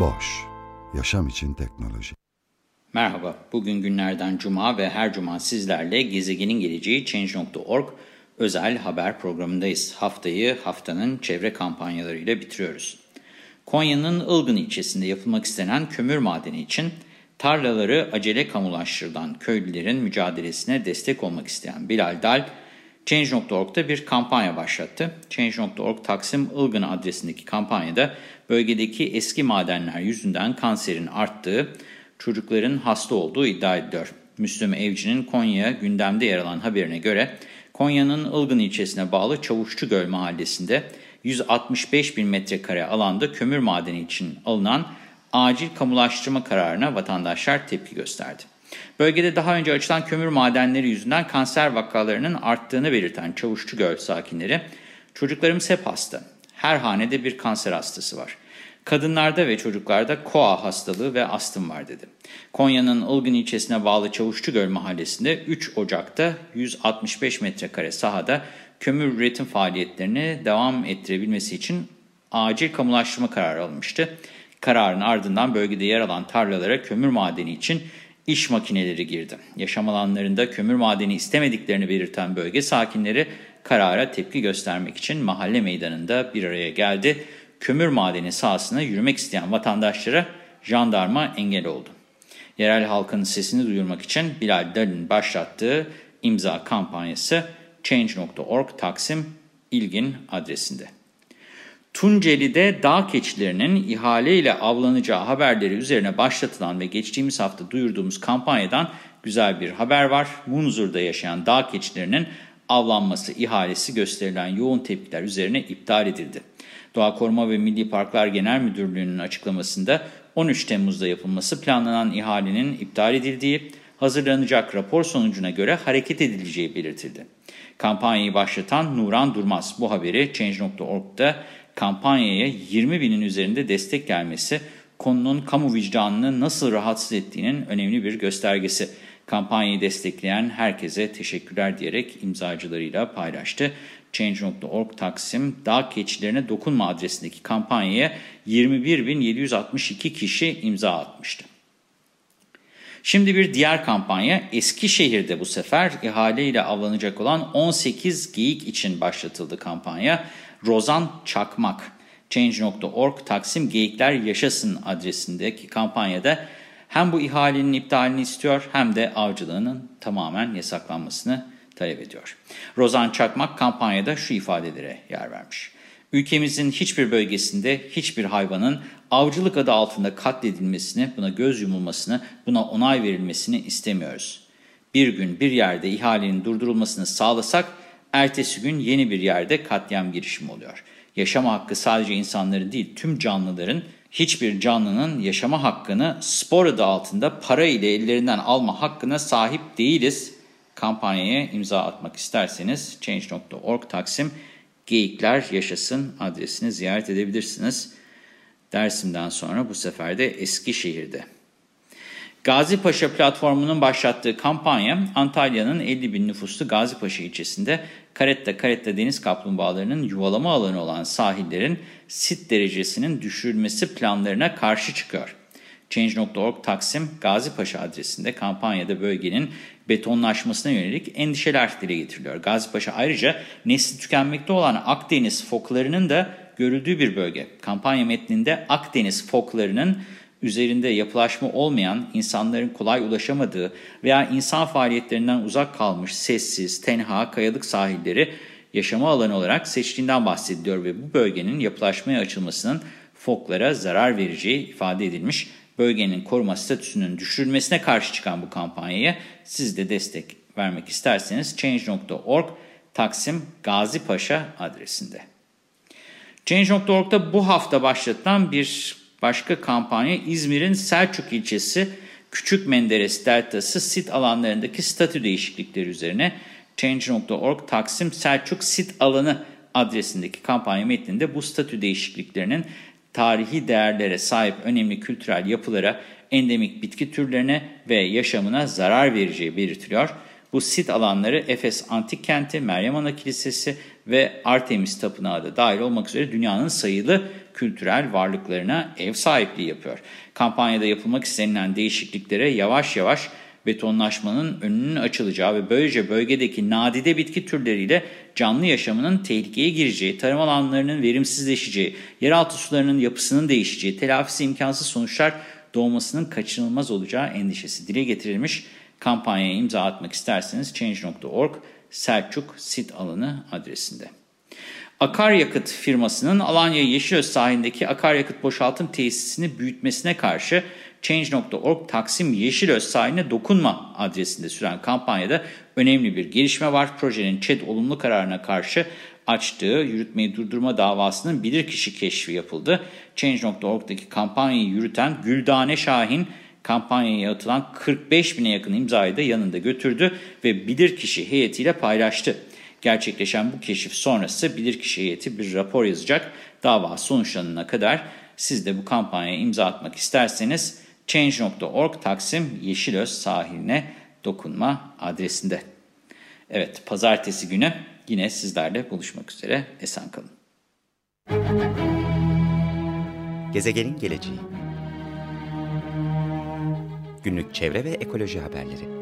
Boş, yaşam için teknoloji. Merhaba, bugün günlerden cuma ve her cuma sizlerle gezegenin geleceği Change.org özel haber programındayız. Haftayı haftanın çevre kampanyalarıyla bitiriyoruz. Konya'nın Ilgın ilçesinde yapılmak istenen kömür madeni için tarlaları acele kamulaştırılan köylülerin mücadelesine destek olmak isteyen Bilal Dal, Change.org'da bir kampanya başlattı. Change.org Taksim Ilgın adresindeki kampanyada bölgedeki eski madenler yüzünden kanserin arttığı, çocukların hasta olduğu iddia ediliyor. Müslüm Evci'nin Konya gündemde yer alan haberine göre Konya'nın Ilgın ilçesine bağlı Çavuşçugöl mahallesinde 165 bin metrekare alanda kömür madeni için alınan acil kamulaştırma kararına vatandaşlar tepki gösterdi. Bölgede daha önce açılan kömür madenleri yüzünden kanser vakalarının arttığını belirten Çavuşçugöl sakinleri, çocuklarımız hep hasta, her hanede bir kanser hastası var. Kadınlarda ve çocuklarda koa hastalığı ve astım var dedi. Konya'nın Ilgın ilçesine bağlı Çavuşçugöl mahallesinde 3 Ocak'ta 165 metrekare sahada kömür üretim faaliyetlerini devam ettirebilmesi için acil kamulaştırma kararı alınmıştı. Kararın ardından bölgede yer alan tarlalara kömür madeni için iş makineleri girdi. Yaşam alanlarında kömür madeni istemediklerini belirten bölge sakinleri karara tepki göstermek için mahalle meydanında bir araya geldi. Kömür madeni sahasına yürümek isteyen vatandaşlara jandarma engel oldu. Yerel halkın sesini duyurmak için Bilal Dal'in başlattığı imza kampanyası Change.org Taksim İlgin adresinde. Tunceli'de dağ keçilerinin ihaleyle avlanacağı haberleri üzerine başlatılan ve geçtiğimiz hafta duyurduğumuz kampanyadan güzel bir haber var. Munzur'da yaşayan dağ keçilerinin avlanması ihalesi gösterilen yoğun tepkiler üzerine iptal edildi. Doğa Koruma ve Milli Parklar Genel Müdürlüğü'nün açıklamasında 13 Temmuz'da yapılması planlanan ihalenin iptal edildiği, hazırlanacak rapor sonucuna göre hareket edileceği belirtildi. Kampanyayı başlatan Nuran Durmaz bu haberi Change.org'da kampanyaya 20 binin üzerinde destek gelmesi konunun kamu vicdanını nasıl rahatsız ettiğinin önemli bir göstergesi. Kampanyayı destekleyen herkese teşekkürler diyerek imzacılarıyla paylaştı. Change.org Taksim Dağ Keçilerine Dokunma adresindeki kampanyaya 21.762 kişi imza atmıştı. Şimdi bir diğer kampanya Eskişehir'de bu sefer ihaleyle avlanacak olan 18 geyik için başlatıldı kampanya. Rozan Çakmak, Change.org Taksim Geyikler Yaşasın adresindeki kampanyada hem bu ihalenin iptalini istiyor hem de avcılığının tamamen yasaklanmasını talep ediyor. Rozan Çakmak kampanyada şu ifadelere yer vermiş. Ülkemizin hiçbir bölgesinde hiçbir hayvanın avcılık adı altında katledilmesini, buna göz yumulmasını, buna onay verilmesini istemiyoruz. Bir gün bir yerde ihalenin durdurulmasını sağlasak, ertesi gün yeni bir yerde katliam girişimi oluyor. Yaşama hakkı sadece insanların değil, tüm canlıların, hiçbir canlının yaşama hakkını spor adı altında para ile ellerinden alma hakkına sahip değiliz. Kampanyaya imza atmak isterseniz Change.org Taksim Geyikler Yaşasın adresini ziyaret edebilirsiniz. Dersimden sonra bu sefer de Eskişehir'de. Gazipaşa platformunun başlattığı kampanya Antalya'nın 50 bin nüfuslu Gazipaşa ilçesinde karetta karetta deniz kaplumbağalarının yuvalama alanı olan sahillerin sit derecesinin düşürülmesi planlarına karşı çıkıyor. Change.org Taksim Gazipaşa adresinde kampanyada bölgenin betonlaşmasına yönelik endişeler dile getiriliyor. Gazipaşa ayrıca nesli tükenmekte olan Akdeniz foklarının da görüldüğü bir bölge. Kampanya metninde Akdeniz foklarının üzerinde yapılaşma olmayan, insanların kolay ulaşamadığı veya insan faaliyetlerinden uzak kalmış sessiz, tenha, kayalık sahilleri yaşama alanı olarak seçtiğinden bahsediliyor ve bu bölgenin yapılaşmaya açılmasının foklara zarar vereceği ifade edilmiş. Bölgenin koruma statüsünün düşürülmesine karşı çıkan bu kampanyaya siz de destek vermek isterseniz Change.org Taksim Gazi Paşa adresinde. Change.org'da bu hafta başlatılan bir başka kampanya İzmir'in Selçuk ilçesi Küçük Menderes Deltası sit alanlarındaki statü değişiklikleri üzerine Change.org Taksim Selçuk sit alanı adresindeki kampanya metninde bu statü değişikliklerinin tarihi değerlere sahip önemli kültürel yapılara, endemik bitki türlerine ve yaşamına zarar vereceği belirtiliyor. Bu sit alanları Efes Antik Kenti, Meryem Ana Kilisesi ve Artemis Tapınağı da dahil olmak üzere dünyanın sayılı kültürel varlıklarına ev sahipliği yapıyor. Kampanyada yapılmak istenilen değişikliklere yavaş yavaş betonlaşmanın önünün açılacağı ve böylece bölgedeki nadide bitki türleriyle canlı yaşamının tehlikeye gireceği, tarım alanlarının verimsizleşeceği, yeraltı sularının yapısının değişeceği, telafisi imkansız sonuçlar doğmasının kaçınılmaz olacağı endişesi dile getirilmiş. Kampanyaya imza atmak isterseniz Change.org Selçuk Sit Alanı adresinde. Akaryakıt firmasının Alanya Yeşilöz sahindeki akaryakıt boşaltım tesisini büyütmesine karşı Change.org Taksim Yeşilöz sahiline dokunma adresinde süren kampanyada önemli bir gelişme var. Projenin ÇED olumlu kararına karşı açtığı yürütmeyi durdurma davasının bilirkişi keşfi yapıldı. Change.org'daki kampanyayı yürüten Güldane Şahin, kampanyaya atılan 45 bine yakın imzayı da yanında götürdü ve bilirkişi heyetiyle paylaştı. Gerçekleşen bu keşif sonrası bilirkişi heyeti bir rapor yazacak. Dava sonuçlanana kadar siz de bu kampanyaya imza atmak isterseniz Change.org Taksim Yeşilöz sahiline dokunma adresinde. Evet, pazartesi günü yine sizlerle buluşmak üzere. Esen kalın. Gezegenin geleceği Günlük çevre ve ekoloji haberleri